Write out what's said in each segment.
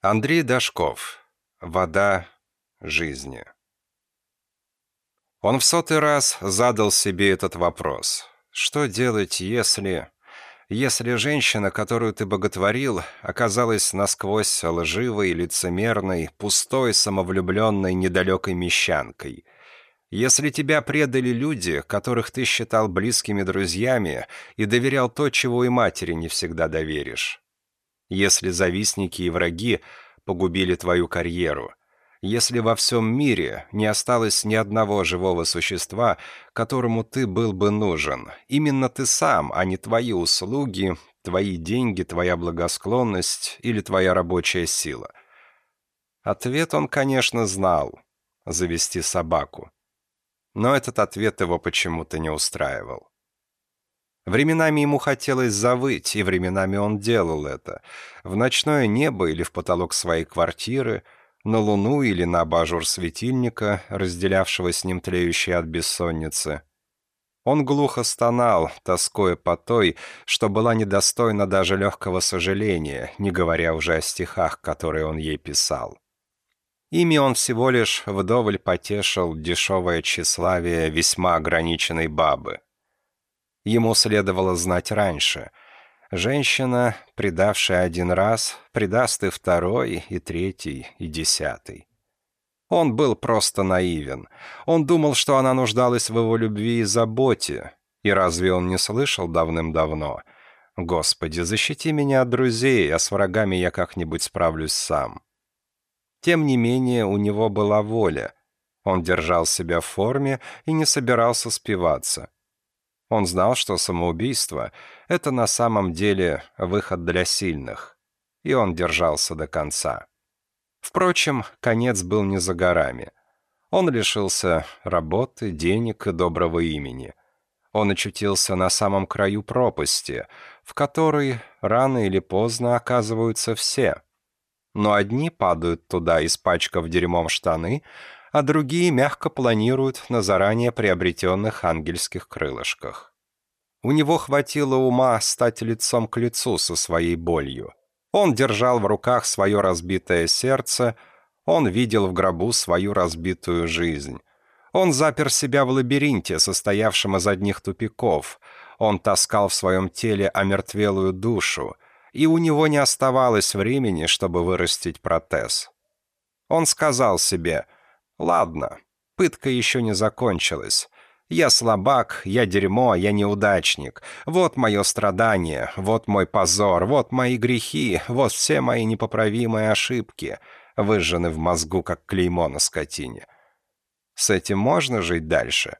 Андрей Дашков. Вода жизни. Он в сотый раз задал себе этот вопрос. Что делать, если... Если женщина, которую ты боготворил, оказалась насквозь лживой, лицемерной, пустой, самовлюбленной, недалекой мещанкой? Если тебя предали люди, которых ты считал близкими друзьями и доверял то, чего и матери не всегда доверишь? Если завистники и враги погубили твою карьеру, если во всем мире не осталось ни одного живого существа, которому ты был бы нужен, именно ты сам, а не твои услуги, твои деньги, твоя благосклонность или твоя рабочая сила. Ответ он, конечно, знал — завести собаку. Но этот ответ его почему-то не устраивал. Временами ему хотелось завыть, и временами он делал это. В ночное небо или в потолок своей квартиры, на луну или на абажур светильника, разделявшего с ним тлеющие от бессонницы. Он глухо стонал, тоскуя по той, что была недостойна даже легкого сожаления, не говоря уже о стихах, которые он ей писал. Ими он всего лишь вдоволь потешил дешевое тщеславие весьма ограниченной бабы. Ему следовало знать раньше. Женщина, предавшая один раз, предаст и второй, и третий, и десятый. Он был просто наивен. Он думал, что она нуждалась в его любви и заботе. И разве он не слышал давным-давно? «Господи, защити меня от друзей, а с врагами я как-нибудь справлюсь сам». Тем не менее, у него была воля. Он держал себя в форме и не собирался спиваться. Он знал, что самоубийство — это на самом деле выход для сильных, и он держался до конца. Впрочем, конец был не за горами. Он лишился работы, денег и доброго имени. Он очутился на самом краю пропасти, в которой рано или поздно оказываются все. Но одни падают туда, испачкав дерьмом штаны, а другие мягко планируют на заранее приобретенных ангельских крылышках. У него хватило ума стать лицом к лицу со своей болью. Он держал в руках свое разбитое сердце, он видел в гробу свою разбитую жизнь. Он запер себя в лабиринте, состоявшем из одних тупиков. Он таскал в своем теле омертвелую душу, и у него не оставалось времени, чтобы вырастить протез. Он сказал себе — Ладно, пытка еще не закончилась. Я слабак, я дерьмо, я неудачник. Вот мое страдание, вот мой позор, вот мои грехи, вот все мои непоправимые ошибки, выжжены в мозгу, как клеймо на скотине. С этим можно жить дальше?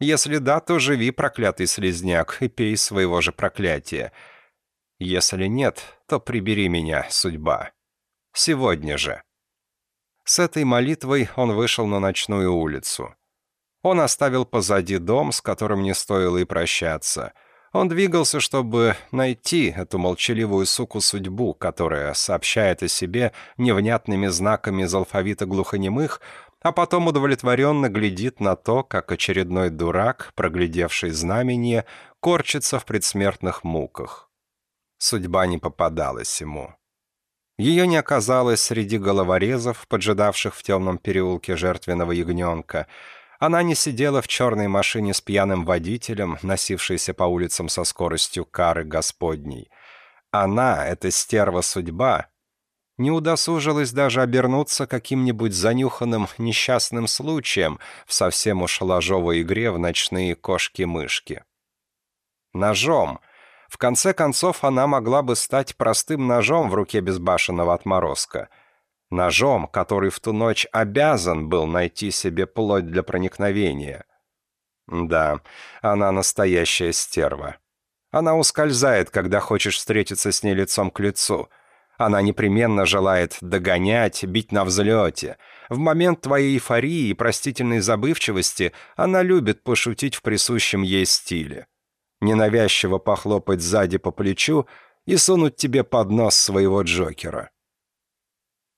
Если да, то живи, проклятый слезняк, и пей своего же проклятия. Если нет, то прибери меня, судьба. Сегодня же. С этой молитвой он вышел на ночную улицу. Он оставил позади дом, с которым не стоило и прощаться. Он двигался, чтобы найти эту молчаливую суку судьбу, которая сообщает о себе невнятными знаками из алфавита глухонемых, а потом удовлетворенно глядит на то, как очередной дурак, проглядевший знамение, корчится в предсмертных муках. Судьба не попадалась ему. Ее не оказалось среди головорезов, поджидавших в темном переулке жертвенного ягненка. Она не сидела в черной машине с пьяным водителем, носившейся по улицам со скоростью кары Господней. Она, эта стерва судьба, не удосужилась даже обернуться каким-нибудь занюханным несчастным случаем в совсем уж ложовой игре в ночные кошки-мышки. Ножом, в конце концов, она могла бы стать простым ножом в руке безбашенного отморозка. Ножом, который в ту ночь обязан был найти себе плоть для проникновения. Да, она настоящая стерва. Она ускользает, когда хочешь встретиться с ней лицом к лицу. Она непременно желает догонять, бить на взлете. В момент твоей эйфории и простительной забывчивости она любит пошутить в присущем ей стиле ненавязчиво похлопать сзади по плечу и сунуть тебе под нос своего Джокера.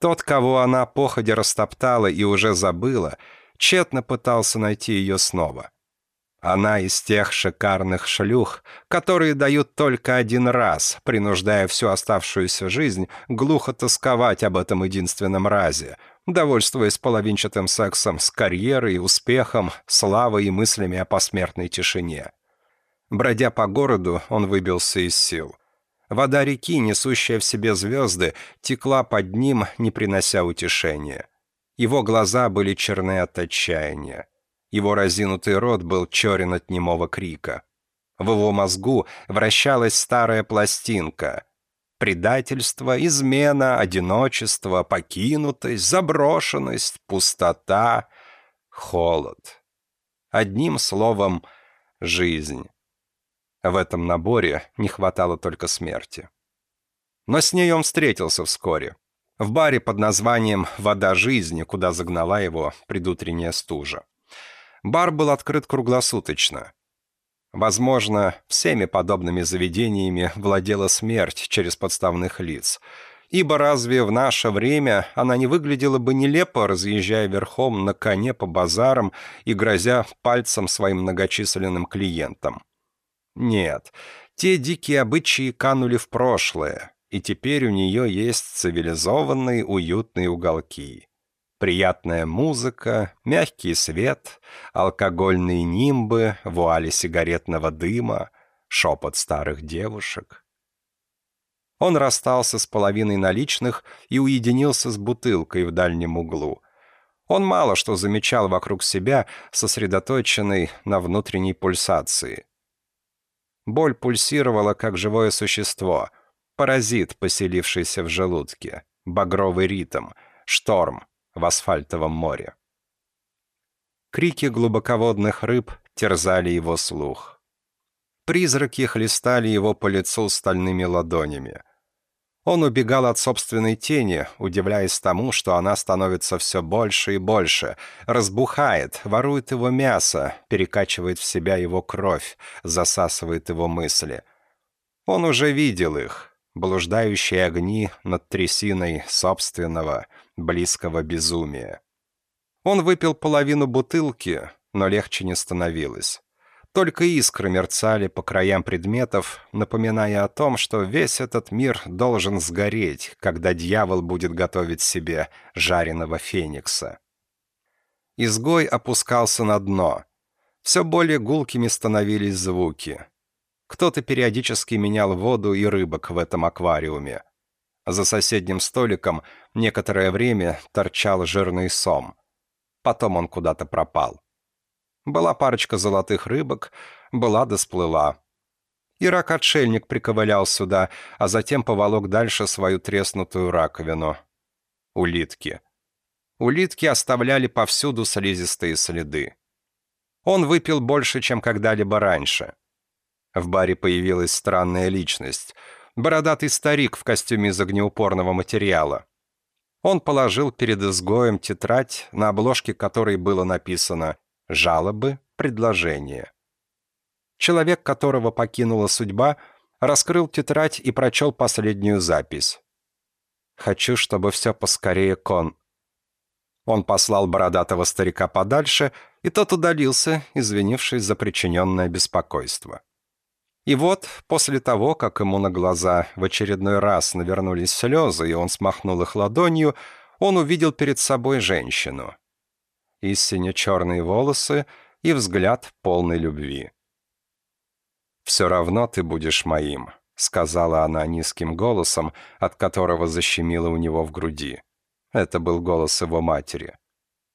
Тот, кого она походя растоптала и уже забыла, тщетно пытался найти ее снова. Она из тех шикарных шлюх, которые дают только один раз, принуждая всю оставшуюся жизнь глухо тосковать об этом единственном разе, довольствуясь половинчатым сексом с карьерой, успехом, славой и мыслями о посмертной тишине. Бродя по городу, он выбился из сил. Вода реки, несущая в себе звезды, текла под ним, не принося утешения. Его глаза были черны от отчаяния. Его разинутый рот был черен от немого крика. В его мозгу вращалась старая пластинка. Предательство, измена, одиночество, покинутость, заброшенность, пустота, холод. Одним словом, жизнь. В этом наборе не хватало только смерти. Но с ней он встретился вскоре. В баре под названием «Вода жизни», куда загнала его предутренняя стужа. Бар был открыт круглосуточно. Возможно, всеми подобными заведениями владела смерть через подставных лиц. Ибо разве в наше время она не выглядела бы нелепо, разъезжая верхом на коне по базарам и грозя пальцем своим многочисленным клиентам? Нет, те дикие обычаи канули в прошлое, и теперь у нее есть цивилизованные уютные уголки. Приятная музыка, мягкий свет, алкогольные нимбы, вуали сигаретного дыма, шепот старых девушек. Он расстался с половиной наличных и уединился с бутылкой в дальнем углу. Он мало что замечал вокруг себя, сосредоточенный на внутренней пульсации. Боль пульсировала, как живое существо, паразит, поселившийся в желудке, багровый ритм, шторм, в асфальтовом море. Крики глубоководных рыб терзали его слух. Призраки хлестали его по лицу стальными ладонями. Он убегал от собственной тени, удивляясь тому, что она становится все больше и больше, разбухает, ворует его мясо, перекачивает в себя его кровь, засасывает его мысли. Он уже видел их, блуждающие огни над трясиной собственного, близкого безумия. Он выпил половину бутылки, но легче не становилось. Только искры мерцали по краям предметов, напоминая о том, что весь этот мир должен сгореть, когда дьявол будет готовить себе жареного феникса. Изгой опускался на дно. Все более гулкими становились звуки. Кто-то периодически менял воду и рыбок в этом аквариуме. За соседним столиком некоторое время торчал жирный сом. Потом он куда-то пропал. Была парочка золотых рыбок, была да сплыла. Ирак-отшельник приковылял сюда, а затем поволок дальше свою треснутую раковину. Улитки. Улитки оставляли повсюду слизистые следы. Он выпил больше, чем когда-либо раньше. В баре появилась странная личность — бородатый старик в костюме из огнеупорного материала. Он положил перед изгоем тетрадь, на обложке которой было написано «Жалобы, предложения». Человек, которого покинула судьба, раскрыл тетрадь и прочел последнюю запись. «Хочу, чтобы все поскорее кон...» Он послал бородатого старика подальше, и тот удалился, извинившись за причиненное беспокойство. И вот, после того, как ему на глаза в очередной раз навернулись слезы, и он смахнул их ладонью, он увидел перед собой женщину. Истинно черные волосы и взгляд полной любви. «Все равно ты будешь моим», — сказала она низким голосом, от которого защемило у него в груди. Это был голос его матери.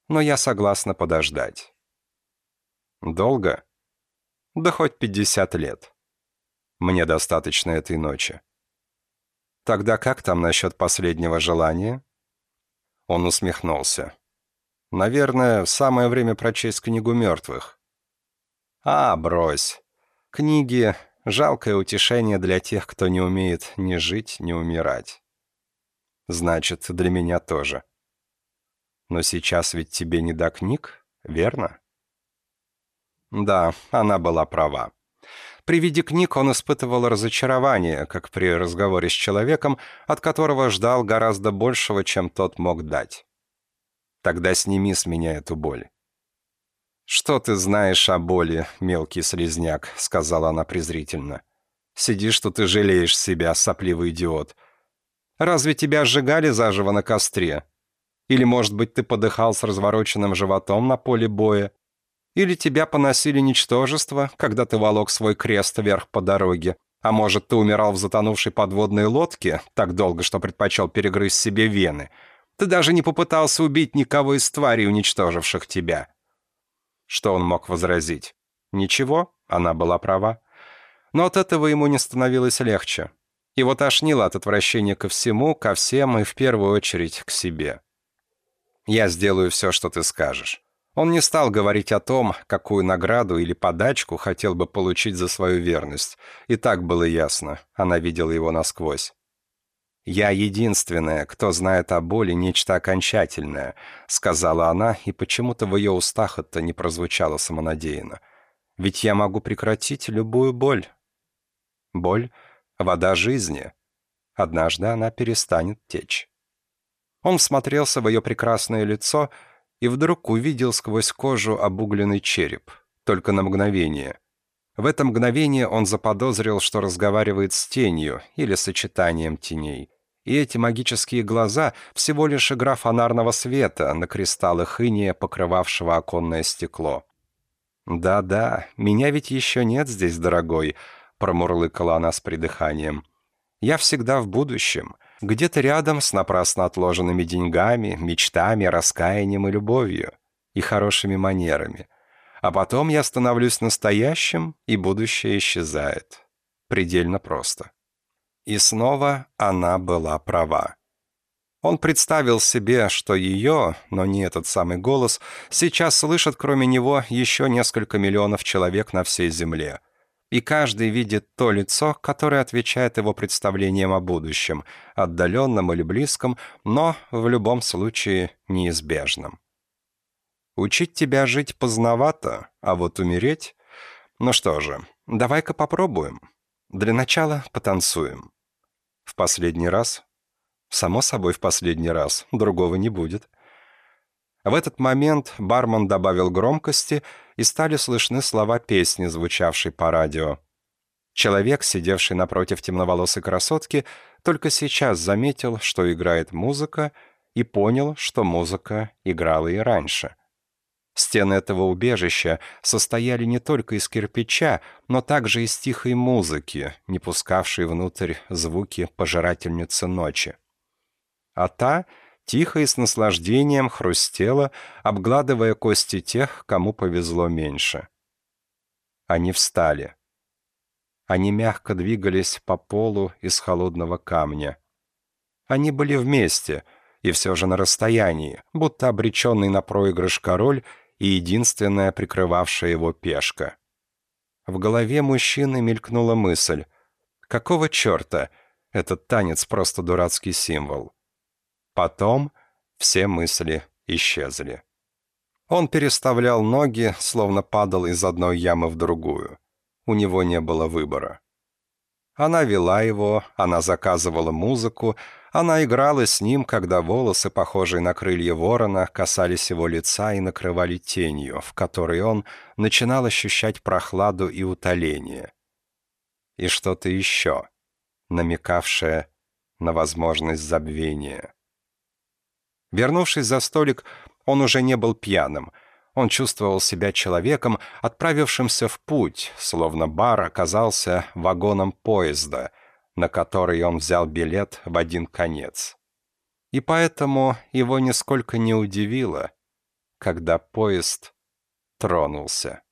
«Но я согласна подождать». «Долго?» «Да хоть пятьдесят лет». Мне достаточно этой ночи. Тогда как там насчет последнего желания? Он усмехнулся. Наверное, самое время прочесть книгу мертвых. А, брось. Книги — жалкое утешение для тех, кто не умеет ни жить, ни умирать. Значит, для меня тоже. Но сейчас ведь тебе не до книг, верно? Да, она была права. При виде книг он испытывал разочарование, как при разговоре с человеком, от которого ждал гораздо большего, чем тот мог дать. Тогда сними с меня эту боль. «Что ты знаешь о боли, мелкий слезняк?» — сказала она презрительно. «Сидишь тут и жалеешь себя, сопливый идиот. Разве тебя сжигали заживо на костре? Или, может быть, ты подыхал с развороченным животом на поле боя? Или тебя поносили ничтожество, когда ты волок свой крест вверх по дороге? А может, ты умирал в затонувшей подводной лодке так долго, что предпочел перегрызть себе вены? Ты даже не попытался убить никого из тварей, уничтоживших тебя». Что он мог возразить? Ничего, она была права. Но от этого ему не становилось легче. Его тошнило от отвращения ко всему, ко всем и в первую очередь к себе. «Я сделаю все, что ты скажешь». Он не стал говорить о том, какую награду или подачку хотел бы получить за свою верность. И так было ясно, она видела его насквозь. «Я единственная, кто знает о боли нечто окончательное», — сказала она, и почему-то в ее устах это не прозвучало самонадеянно. «Ведь я могу прекратить любую боль». Боль — вода жизни. Однажды она перестанет течь. Он всмотрелся в ее прекрасное лицо и вдруг увидел сквозь кожу обугленный череп. Только на мгновение. В это мгновение он заподозрил, что разговаривает с тенью или сочетанием теней. И эти магические глаза — всего лишь игра фонарного света на кристаллах иния, покрывавшего оконное стекло. «Да-да, меня ведь еще нет здесь, дорогой», — промурлыкала она с придыханием. «Я всегда в будущем, где-то рядом с напрасно отложенными деньгами, мечтами, раскаянием и любовью, и хорошими манерами. А потом я становлюсь настоящим, и будущее исчезает. Предельно просто». И снова она была права. Он представил себе, что ее, но не этот самый голос, сейчас слышат кроме него еще несколько миллионов человек на всей Земле. И каждый видит то лицо, которое отвечает его представлениям о будущем, отдаленном или близком, но в любом случае неизбежном. Учить тебя жить поздновато, а вот умереть... Ну что же, давай-ка попробуем. Для начала потанцуем. В последний раз? Само собой, в последний раз. Другого не будет. В этот момент бармен добавил громкости, и стали слышны слова песни, звучавшей по радио. Человек, сидевший напротив темноволосой красотки, только сейчас заметил, что играет музыка, и понял, что музыка играла и раньше. Стены этого убежища состояли не только из кирпича, но также из тихой музыки, не пускавшей внутрь звуки пожирательницы ночи. А та тихо и с наслаждением хрустела, обгладывая кости тех, кому повезло меньше. Они встали. Они мягко двигались по полу из холодного камня. Они были вместе, и все же на расстоянии, будто обреченный на проигрыш король и единственная прикрывавшая его пешка. В голове мужчины мелькнула мысль. Какого черта? Этот танец просто дурацкий символ. Потом все мысли исчезли. Он переставлял ноги, словно падал из одной ямы в другую. У него не было выбора. Она вела его, она заказывала музыку, она играла с ним, когда волосы, похожие на крылья ворона, касались его лица и накрывали тенью, в которой он начинал ощущать прохладу и утоление. И что-то еще, намекавшее на возможность забвения. Вернувшись за столик, он уже не был пьяным. Он чувствовал себя человеком, отправившимся в путь, словно бар оказался вагоном поезда — на который он взял билет в один конец. И поэтому его нисколько не удивило, когда поезд тронулся.